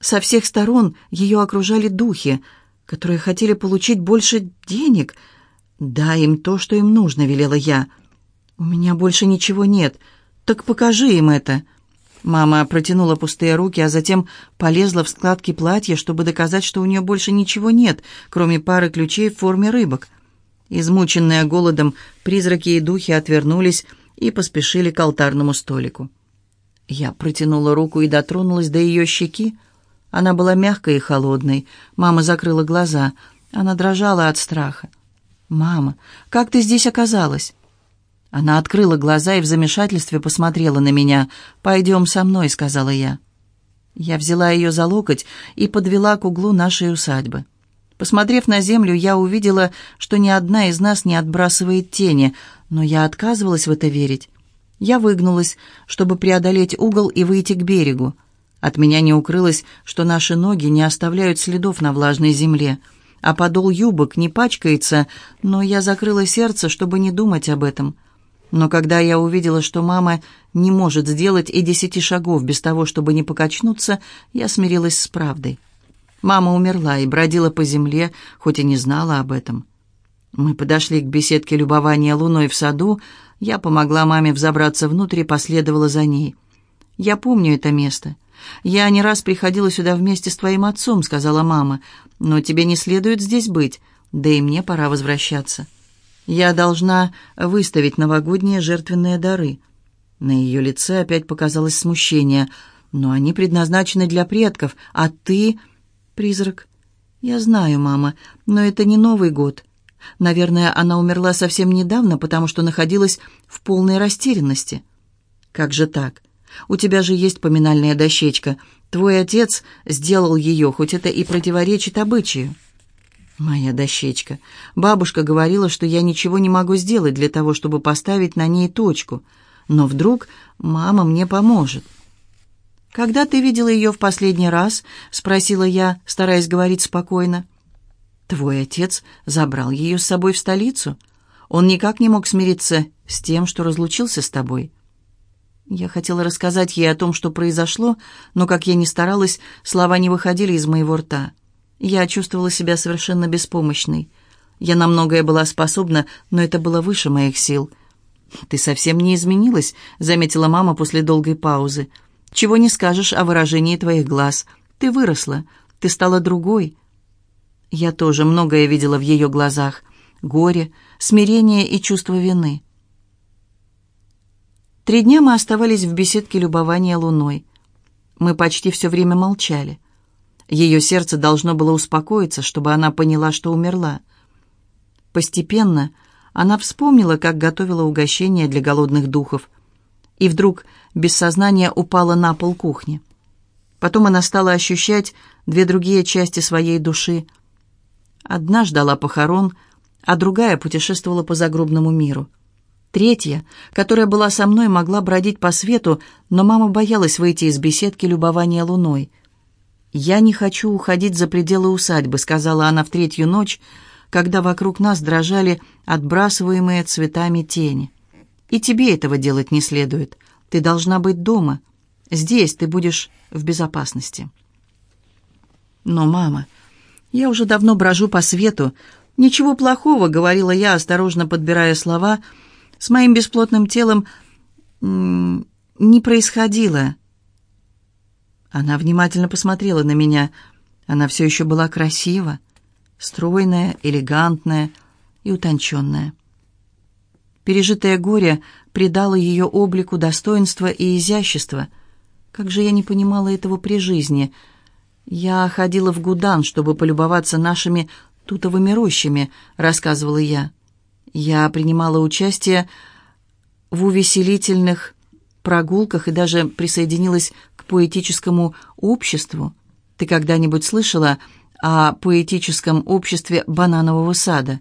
Со всех сторон ее окружали духи, которые хотели получить больше денег. «Дай им то, что им нужно», — велела я. «У меня больше ничего нет. Так покажи им это». Мама протянула пустые руки, а затем полезла в складки платья, чтобы доказать, что у нее больше ничего нет, кроме пары ключей в форме рыбок. Измученные голодом, призраки и духи отвернулись и поспешили к алтарному столику. Я протянула руку и дотронулась до ее щеки. Она была мягкой и холодной. Мама закрыла глаза. Она дрожала от страха. «Мама, как ты здесь оказалась?» Она открыла глаза и в замешательстве посмотрела на меня. «Пойдем со мной», — сказала я. Я взяла ее за локоть и подвела к углу нашей усадьбы. Посмотрев на землю, я увидела, что ни одна из нас не отбрасывает тени, но я отказывалась в это верить. Я выгнулась, чтобы преодолеть угол и выйти к берегу. От меня не укрылось, что наши ноги не оставляют следов на влажной земле, а подол юбок не пачкается, но я закрыла сердце, чтобы не думать об этом. Но когда я увидела, что мама не может сделать и десяти шагов без того, чтобы не покачнуться, я смирилась с правдой. Мама умерла и бродила по земле, хоть и не знала об этом. Мы подошли к беседке любования луной в саду. Я помогла маме взобраться внутрь и последовала за ней. «Я помню это место. Я не раз приходила сюда вместе с твоим отцом», — сказала мама. «Но тебе не следует здесь быть, да и мне пора возвращаться». Я должна выставить новогодние жертвенные дары. На ее лице опять показалось смущение. Но они предназначены для предков, а ты... Призрак. Я знаю, мама, но это не Новый год. Наверное, она умерла совсем недавно, потому что находилась в полной растерянности. Как же так? У тебя же есть поминальная дощечка. Твой отец сделал ее, хоть это и противоречит обычаю. Моя дощечка. Бабушка говорила, что я ничего не могу сделать для того, чтобы поставить на ней точку. Но вдруг мама мне поможет. «Когда ты видела ее в последний раз?» — спросила я, стараясь говорить спокойно. «Твой отец забрал ее с собой в столицу. Он никак не мог смириться с тем, что разлучился с тобой». Я хотела рассказать ей о том, что произошло, но, как я ни старалась, слова не выходили из моего рта. Я чувствовала себя совершенно беспомощной. Я на многое была способна, но это было выше моих сил. «Ты совсем не изменилась», — заметила мама после долгой паузы. «Чего не скажешь о выражении твоих глаз. Ты выросла, ты стала другой». Я тоже многое видела в ее глазах. Горе, смирение и чувство вины. Три дня мы оставались в беседке любования луной. Мы почти все время молчали. Ее сердце должно было успокоиться, чтобы она поняла, что умерла. Постепенно она вспомнила, как готовила угощение для голодных духов, и вдруг без сознания упала на пол кухни. Потом она стала ощущать две другие части своей души. Одна ждала похорон, а другая путешествовала по загробному миру. Третья, которая была со мной, могла бродить по свету, но мама боялась выйти из беседки любования луной — «Я не хочу уходить за пределы усадьбы», — сказала она в третью ночь, когда вокруг нас дрожали отбрасываемые цветами тени. «И тебе этого делать не следует. Ты должна быть дома. Здесь ты будешь в безопасности». «Но, мама, я уже давно брожу по свету. Ничего плохого», — говорила я, осторожно подбирая слова, — «с моим бесплотным телом не происходило». Она внимательно посмотрела на меня. Она все еще была красива, стройная, элегантная и утонченная. Пережитое горе придало ее облику достоинства и изящества. Как же я не понимала этого при жизни. Я ходила в Гудан, чтобы полюбоваться нашими тутовыми рощами, рассказывала я. Я принимала участие в увеселительных прогулках и даже присоединилась к поэтическому обществу. Ты когда-нибудь слышала о поэтическом обществе бананового сада?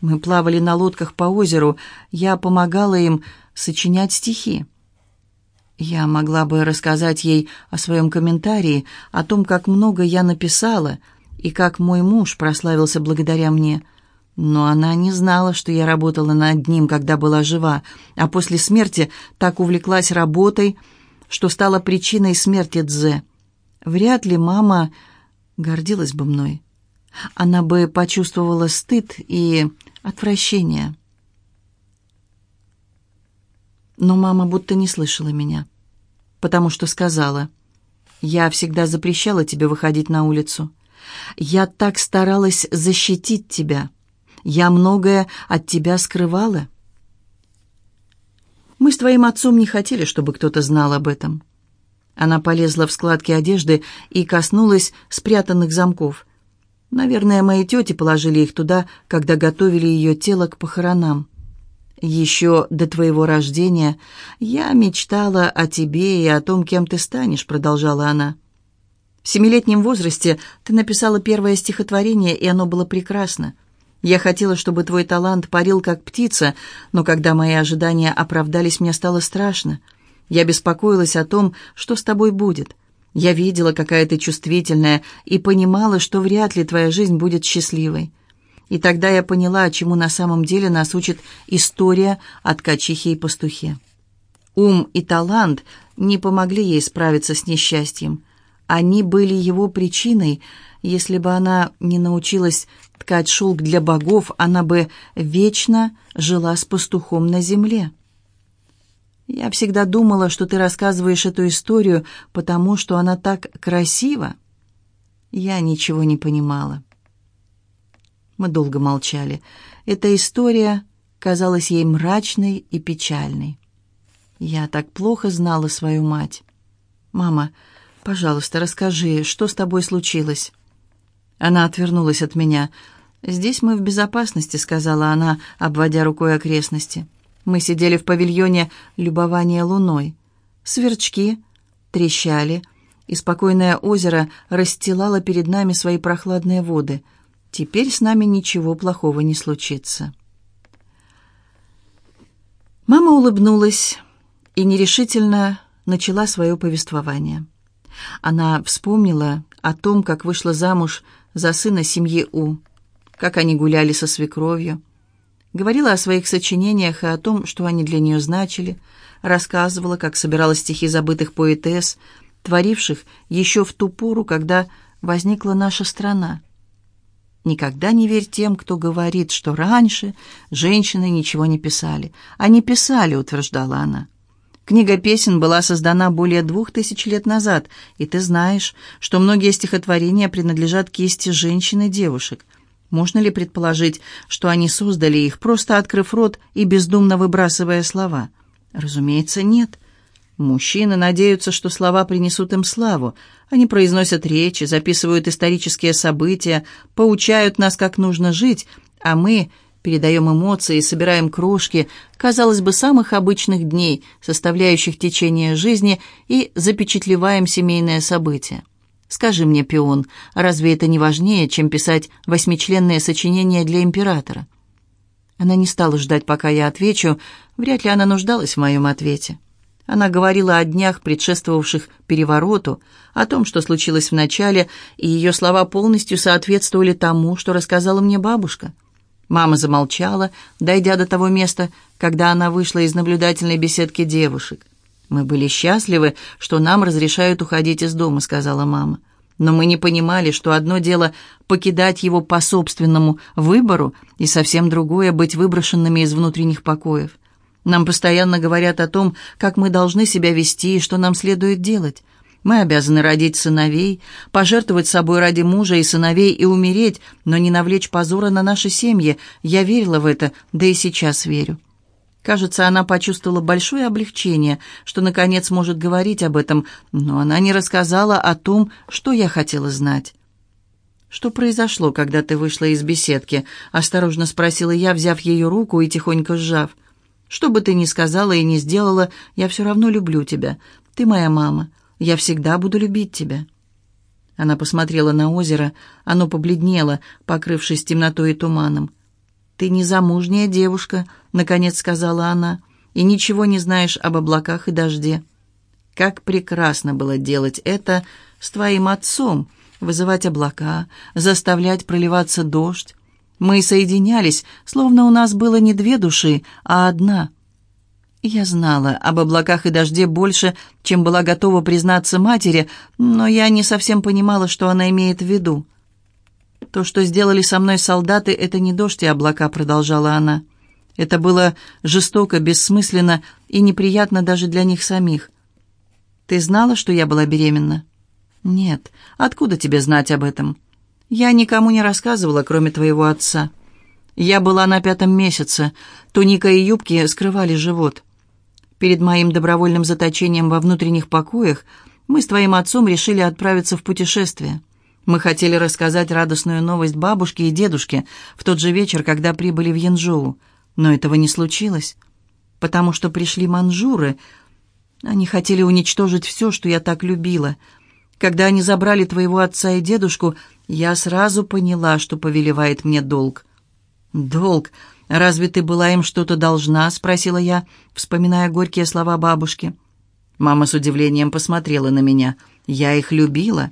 Мы плавали на лодках по озеру, я помогала им сочинять стихи. Я могла бы рассказать ей о своем комментарии, о том, как много я написала и как мой муж прославился благодаря мне – но она не знала, что я работала над ним, когда была жива, а после смерти так увлеклась работой, что стала причиной смерти Дзе. Вряд ли мама гордилась бы мной. Она бы почувствовала стыд и отвращение. Но мама будто не слышала меня, потому что сказала, «Я всегда запрещала тебе выходить на улицу. Я так старалась защитить тебя. Я многое от тебя скрывала». Мы с твоим отцом не хотели, чтобы кто-то знал об этом. Она полезла в складки одежды и коснулась спрятанных замков. Наверное, мои тети положили их туда, когда готовили ее тело к похоронам. «Еще до твоего рождения я мечтала о тебе и о том, кем ты станешь», — продолжала она. «В семилетнем возрасте ты написала первое стихотворение, и оно было прекрасно. Я хотела, чтобы твой талант парил, как птица, но когда мои ожидания оправдались, мне стало страшно. Я беспокоилась о том, что с тобой будет. Я видела, какая ты чувствительная, и понимала, что вряд ли твоя жизнь будет счастливой. И тогда я поняла, чему на самом деле нас учит история о ткачихе и пастухе. Ум и талант не помогли ей справиться с несчастьем. Они были его причиной. Если бы она не научилась ткать шелк для богов, она бы вечно жила с пастухом на земле. Я всегда думала, что ты рассказываешь эту историю, потому что она так красива. Я ничего не понимала. Мы долго молчали. Эта история казалась ей мрачной и печальной. Я так плохо знала свою мать. «Мама, пожалуйста, расскажи, что с тобой случилось?» Она отвернулась от меня. «Здесь мы в безопасности», — сказала она, обводя рукой окрестности. Мы сидели в павильоне любования луной. Сверчки трещали, и спокойное озеро расстилало перед нами свои прохладные воды — Теперь с нами ничего плохого не случится. Мама улыбнулась и нерешительно начала свое повествование. Она вспомнила о том, как вышла замуж за сына семьи У, как они гуляли со свекровью, говорила о своих сочинениях и о том, что они для нее значили, рассказывала, как собирала стихи забытых поэтесс, творивших еще в ту пору, когда возникла наша страна. Никогда не верь тем, кто говорит, что раньше женщины ничего не писали. Они писали, утверждала она. Книга песен была создана более двух тысяч лет назад, и ты знаешь, что многие стихотворения принадлежат кисти женщин и девушек. Можно ли предположить, что они создали их, просто открыв рот и бездумно выбрасывая слова? Разумеется, нет. Мужчины надеются, что слова принесут им славу. Они произносят речи, записывают исторические события, поучают нас, как нужно жить, а мы передаем эмоции, собираем крошки, казалось бы, самых обычных дней, составляющих течение жизни, и запечатлеваем семейные события. Скажи мне, пион, разве это не важнее, чем писать восьмичленные сочинения для императора? Она не стала ждать, пока я отвечу, вряд ли она нуждалась в моем ответе. Она говорила о днях, предшествовавших перевороту, о том, что случилось в начале, и ее слова полностью соответствовали тому, что рассказала мне бабушка. Мама замолчала, дойдя до того места, когда она вышла из наблюдательной беседки девушек. «Мы были счастливы, что нам разрешают уходить из дома», — сказала мама. «Но мы не понимали, что одно дело покидать его по собственному выбору, и совсем другое — быть выброшенными из внутренних покоев. Нам постоянно говорят о том, как мы должны себя вести и что нам следует делать. Мы обязаны родить сыновей, пожертвовать собой ради мужа и сыновей и умереть, но не навлечь позора на наши семьи. Я верила в это, да и сейчас верю. Кажется, она почувствовала большое облегчение, что, наконец, может говорить об этом, но она не рассказала о том, что я хотела знать. «Что произошло, когда ты вышла из беседки?» — осторожно спросила я, взяв ее руку и тихонько сжав. Что бы ты ни сказала и ни сделала, я все равно люблю тебя. Ты моя мама. Я всегда буду любить тебя». Она посмотрела на озеро. Оно побледнело, покрывшись темнотой и туманом. «Ты незамужняя девушка», — наконец сказала она, «и ничего не знаешь об облаках и дожде. Как прекрасно было делать это с твоим отцом, вызывать облака, заставлять проливаться дождь, мы соединялись, словно у нас было не две души, а одна. Я знала об облаках и дожде больше, чем была готова признаться матери, но я не совсем понимала, что она имеет в виду. «То, что сделали со мной солдаты, это не дождь и облака», — продолжала она. «Это было жестоко, бессмысленно и неприятно даже для них самих. Ты знала, что я была беременна?» «Нет. Откуда тебе знать об этом?» «Я никому не рассказывала, кроме твоего отца. Я была на пятом месяце. Туника и юбки скрывали живот. Перед моим добровольным заточением во внутренних покоях мы с твоим отцом решили отправиться в путешествие. Мы хотели рассказать радостную новость бабушке и дедушке в тот же вечер, когда прибыли в Янчжоу. Но этого не случилось, потому что пришли манжуры. Они хотели уничтожить все, что я так любила. Когда они забрали твоего отца и дедушку, я сразу поняла, что повелевает мне долг. «Долг? Разве ты была им что-то должна?» — спросила я, вспоминая горькие слова бабушки. Мама с удивлением посмотрела на меня. «Я их любила.